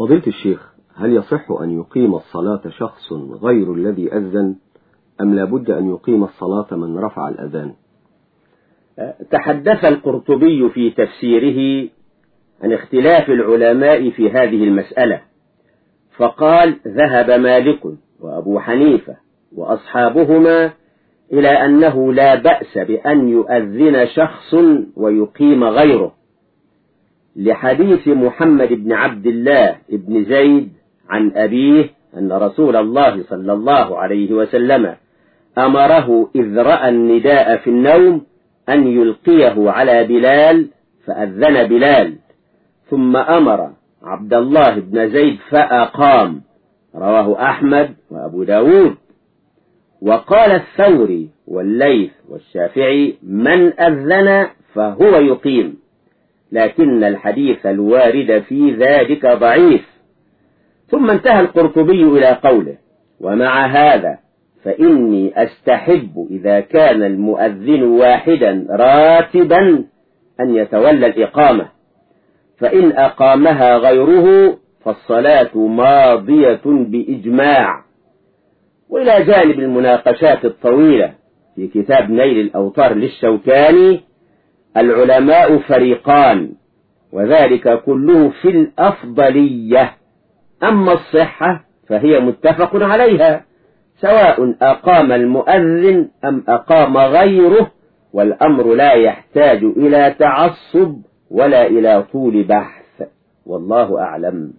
فضيلة الشيخ هل يصح أن يقيم الصلاة شخص غير الذي أذن أم لابد أن يقيم الصلاة من رفع الأذان؟ تحدث القرطبي في تفسيره عن اختلاف العلماء في هذه المسألة فقال ذهب مالك وأبو حنيفة وأصحابهما إلى أنه لا بأس بأن يؤذن شخص ويقيم غيره. لحديث محمد بن عبد الله بن زيد عن أبيه أن رسول الله صلى الله عليه وسلم أمره إذ رأى النداء في النوم أن يلقيه على بلال فأذن بلال ثم أمر عبد الله بن زيد فأقام رواه أحمد وأبو داود. وقال الثوري والليث والشافعي من أذن فهو يقيم. لكن الحديث الوارد في ذلك ضعيف. ثم انتهى القرطبي إلى قوله ومع هذا فإني أستحب إذا كان المؤذن واحدا راتبا أن يتولى الإقامة فإن أقامها غيره فالصلاة ماضية بإجماع. وإلى جانب المناقشات الطويلة في كتاب نيل الأوطار للشوكاني العلماء فريقان وذلك كله في الأفضلية. أما الصحة فهي متفق عليها سواء أقام المؤذن أم أقام غيره والأمر لا يحتاج إلى تعصب ولا إلى طول بحث والله أعلم.